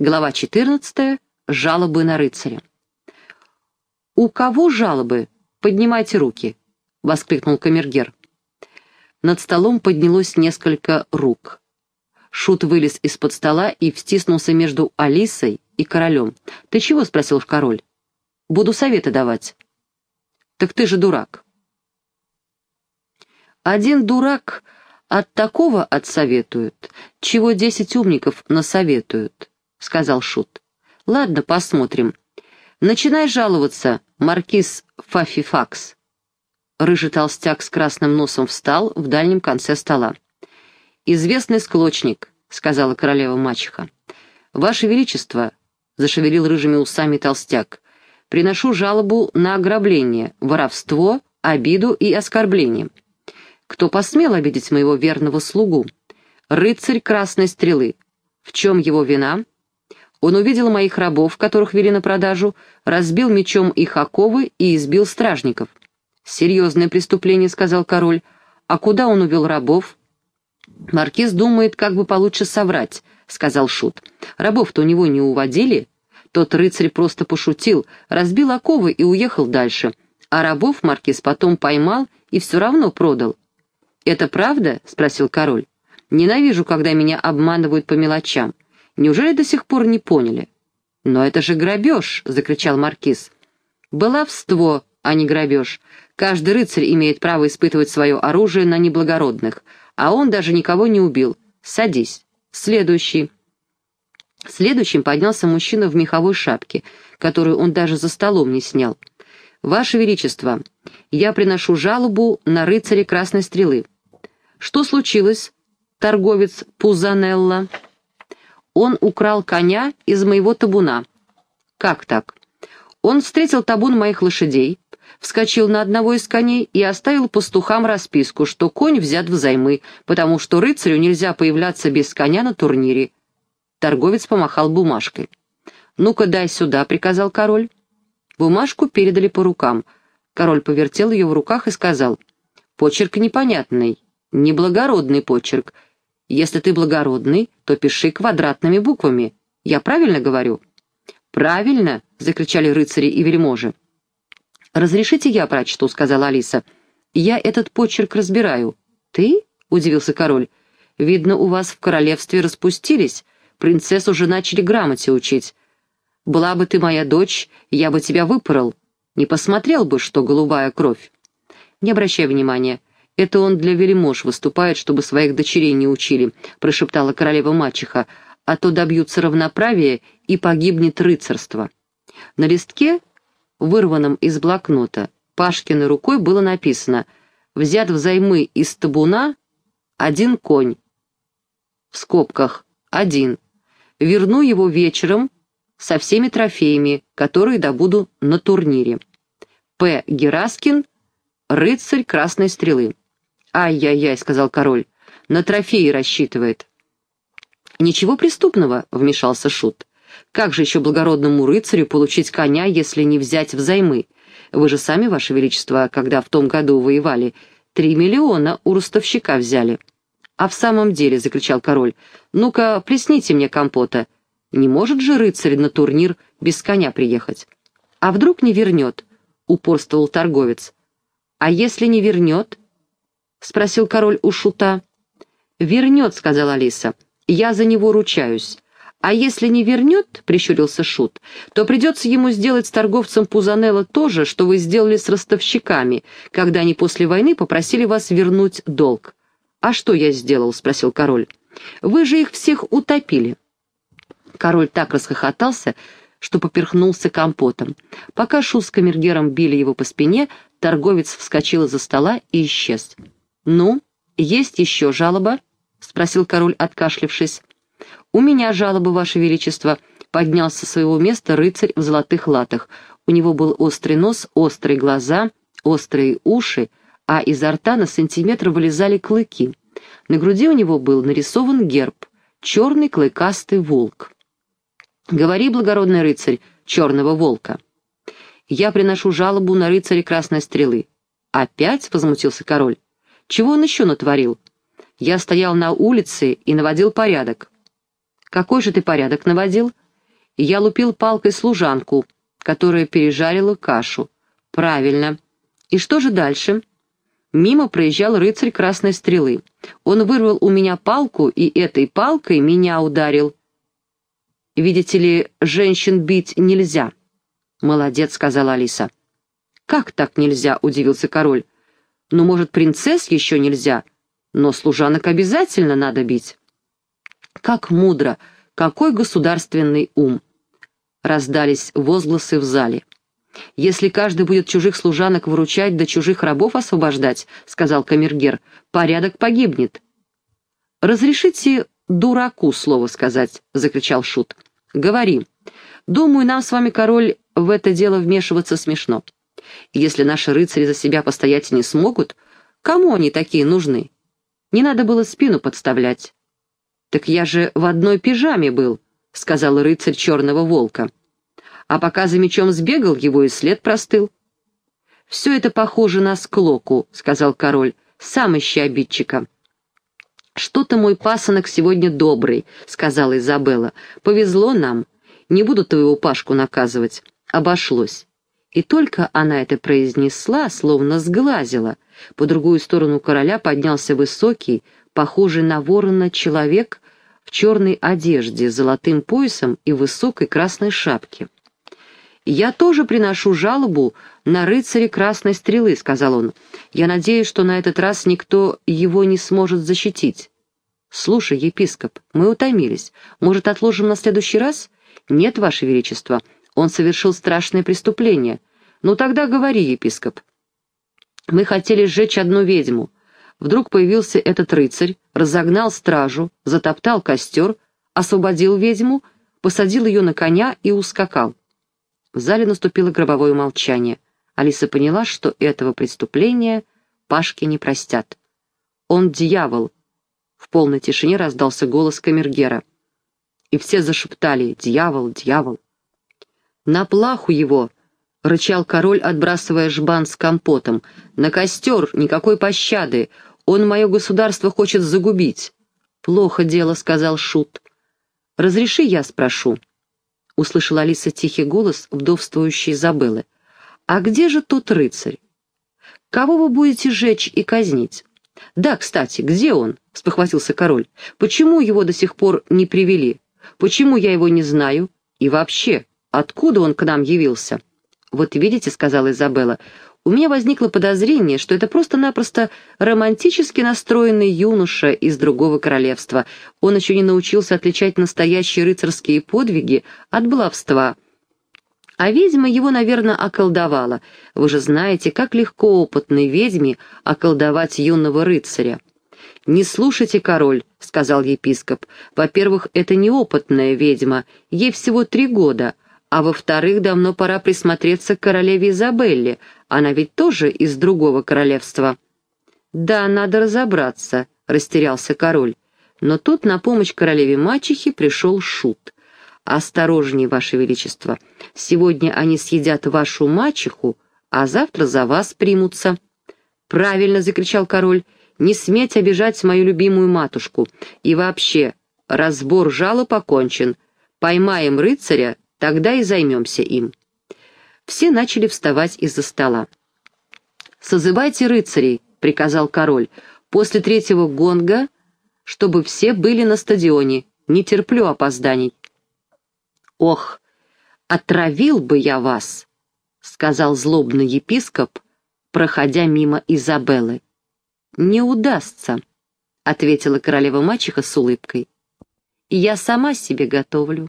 Глава 14. Жалобы на рыцаря. «У кого жалобы? Поднимайте руки!» — воскликнул камергер. Над столом поднялось несколько рук. Шут вылез из-под стола и встиснулся между Алисой и королем. «Ты чего?» — спросил король. «Буду советы давать». «Так ты же дурак». «Один дурак от такого отсоветуют, чего десять умников насоветуют», — сказал Шут. «Ладно, посмотрим. Начинай жаловаться, маркиз Фафифакс». Рыжий толстяк с красным носом встал в дальнем конце стола. «Известный склочник», — сказала королева-мачеха. «Ваше Величество», — зашевелил рыжими усами толстяк, — «приношу жалобу на ограбление, воровство, обиду и оскорбление. Кто посмел обидеть моего верного слугу? Рыцарь Красной Стрелы. В чем его вина?» Он увидел моих рабов, которых вели на продажу, разбил мечом их оковы и избил стражников. «Серьезное преступление», — сказал король. «А куда он увел рабов?» «Маркиз думает, как бы получше соврать», — сказал Шут. «Рабов-то у него не уводили?» Тот рыцарь просто пошутил, разбил оковы и уехал дальше. А рабов маркиз потом поймал и все равно продал. «Это правда?» — спросил король. «Ненавижу, когда меня обманывают по мелочам. Неужели до сих пор не поняли?» «Но это же грабеж!» — закричал маркиз. «Баловство, а не грабеж. Каждый рыцарь имеет право испытывать свое оружие на неблагородных, а он даже никого не убил. Садись. Следующий. Следующим поднялся мужчина в меховой шапке, которую он даже за столом не снял. «Ваше Величество, я приношу жалобу на рыцаря Красной Стрелы». «Что случилось, торговец Пузанелла?» «Он украл коня из моего табуна». «Как так?» «Он встретил табун моих лошадей, вскочил на одного из коней и оставил пастухам расписку, что конь взят взаймы, потому что рыцарю нельзя появляться без коня на турнире. Торговец помахал бумажкой. «Ну-ка, дай сюда», — приказал король. Бумажку передали по рукам. Король повертел ее в руках и сказал, «Почерк непонятный, неблагородный почерк. Если ты благородный, то пиши квадратными буквами. Я правильно говорю?» «Правильно!» — закричали рыцари и вельможи. «Разрешите я прочту», — сказала Алиса. «Я этот почерк разбираю». «Ты?» — удивился король. «Видно, у вас в королевстве распустились. Принцесс уже начали грамоте учить. Была бы ты моя дочь, я бы тебя выпорол. Не посмотрел бы, что голубая кровь». «Не обращай внимания. Это он для вельмож выступает, чтобы своих дочерей не учили», — прошептала королева-мачеха, «а то добьются равноправия и погибнет рыцарство». На листке вырванном из блокнота, Пашкиной рукой было написано «Взят взаймы из табуна один конь». В скобках «один». Верну его вечером со всеми трофеями, которые добуду на турнире. П. Гераскин, рыцарь Красной Стрелы. «Ай-яй-яй», — сказал король, — «на трофеи рассчитывает». «Ничего преступного», — вмешался Шут. Как же еще благородному рыцарю получить коня, если не взять взаймы? Вы же сами, Ваше Величество, когда в том году воевали, три миллиона у ростовщика взяли». «А в самом деле», — закричал король, — «ну-ка, плесните мне компота. Не может же рыцарь на турнир без коня приехать?» «А вдруг не вернет?» — упорствовал торговец. «А если не вернет?» — спросил король у шута. «Вернет», — сказала Алиса. «Я за него ручаюсь. «А если не вернет, — прищурился Шут, — то придется ему сделать с торговцем Пузанелло то же, что вы сделали с ростовщиками, когда они после войны попросили вас вернуть долг». «А что я сделал?» — спросил король. «Вы же их всех утопили». Король так расхохотался, что поперхнулся компотом. Пока Шут с камергером били его по спине, торговец вскочил из-за стола и исчез. «Ну, есть еще жалоба?» — спросил король, откашлившись. «У меня жалобы, Ваше Величество», — поднялся со своего места рыцарь в золотых латах. У него был острый нос, острые глаза, острые уши, а изо рта на сантиметр вылезали клыки. На груди у него был нарисован герб — черный клыкастый волк. «Говори, благородный рыцарь, черного волка». «Я приношу жалобу на рыцаря Красной Стрелы». «Опять?» — возмутился король. «Чего он еще натворил?» «Я стоял на улице и наводил порядок. «Какой же ты порядок наводил?» Я лупил палкой служанку, которая пережарила кашу. Правильно. И что же дальше? Мимо проезжал рыцарь красной стрелы. Он вырвал у меня палку и этой палкой меня ударил. Видите ли, женщин бить нельзя. «Молодец», — сказала Алиса. «Как так нельзя?» — удивился король. «Ну, может, принцесс еще нельзя, но служанок обязательно надо бить». «Как мудро! Какой государственный ум!» Раздались возгласы в зале. «Если каждый будет чужих служанок выручать да чужих рабов освобождать, — сказал камергер, — порядок погибнет». «Разрешите дураку слово сказать», — закричал Шут. «Говори. Думаю, нам с вами, король, в это дело вмешиваться смешно. Если наши рыцари за себя постоять не смогут, кому они такие нужны? Не надо было спину подставлять». «Так я же в одной пижаме был», — сказал рыцарь черного волка а пока за мечом сбегал, его и след простыл. «Все это похоже на склоку», — сказал король, — «сам ищи обидчика». «Что-то мой пасынок сегодня добрый», — сказала Изабелла. «Повезло нам. Не буду твоего Пашку наказывать. Обошлось». И только она это произнесла, словно сглазила. По другую сторону короля поднялся высокий, похожий на ворона человек в черной одежде, с золотым поясом и высокой красной шапке. «Я тоже приношу жалобу на рыцаря Красной Стрелы», — сказал он. «Я надеюсь, что на этот раз никто его не сможет защитить». «Слушай, епископ, мы утомились. Может, отложим на следующий раз?» «Нет, ваше величество, он совершил страшное преступление». «Ну тогда говори, епископ». «Мы хотели сжечь одну ведьму. Вдруг появился этот рыцарь, разогнал стражу, затоптал костер, освободил ведьму, посадил ее на коня и ускакал. В зале наступило гробовое молчание. Алиса поняла, что этого преступления Пашке не простят. «Он дьявол!» В полной тишине раздался голос камергера. И все зашептали «Дьявол! Дьявол!» «На плаху его!» — рычал король, отбрасывая жбан с компотом. «На костер! Никакой пощады! Он мое государство хочет загубить!» «Плохо дело», — сказал Шут. «Разреши, я спрошу». — услышала Алиса тихий голос вдовствующей Изабеллы. «А где же тот рыцарь? Кого вы будете жечь и казнить?» «Да, кстати, где он?» — спохватился король. «Почему его до сих пор не привели? Почему я его не знаю? И вообще, откуда он к нам явился?» «Вот видите», — сказала Изабелла, у меня возникло подозрение, что это просто-напросто романтически настроенный юноша из другого королевства. Он еще не научился отличать настоящие рыцарские подвиги от баловства. А ведьма его, наверное, околдовала. Вы же знаете, как легко опытной ведьме околдовать юного рыцаря. «Не слушайте, король», — сказал епископ. «Во-первых, это неопытная ведьма, ей всего три года, а во-вторых, давно пора присмотреться к королеве Изабелле, она ведь тоже из другого королевства». «Да, надо разобраться», — растерялся король. Но тут на помощь королеве-мачехе пришел Шут. «Осторожней, ваше величество, сегодня они съедят вашу мачеху, а завтра за вас примутся». «Правильно!» — закричал король. «Не сметь обижать мою любимую матушку. И вообще, разбор жалоб окончен. Поймаем рыцаря, Тогда и займемся им». Все начали вставать из-за стола. «Созывайте рыцарей», — приказал король, — «после третьего гонга, чтобы все были на стадионе. Не терплю опозданий». «Ох, отравил бы я вас», — сказал злобный епископ, проходя мимо Изабеллы. «Не удастся», — ответила королева-мачеха с улыбкой. «Я сама себе готовлю».